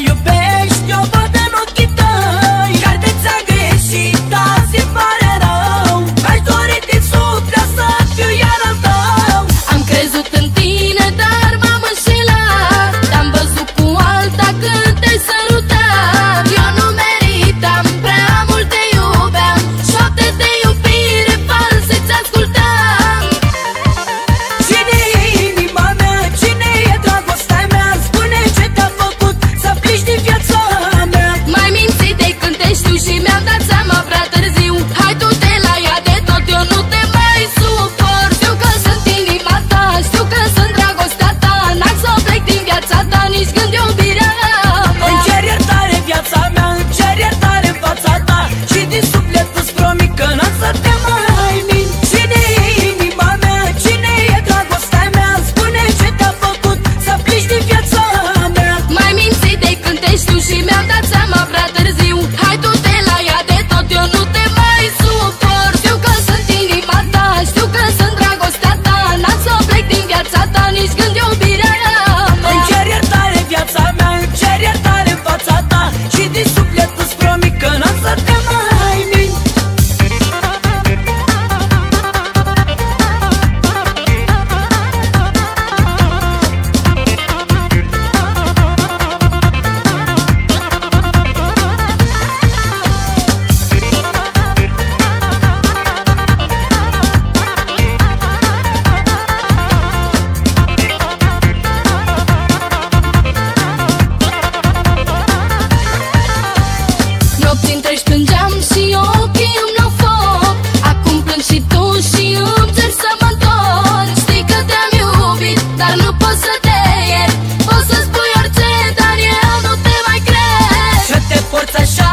your bed. pot să te iert Poți să spui orice, dar eu nu te mai cred. Să te porți așa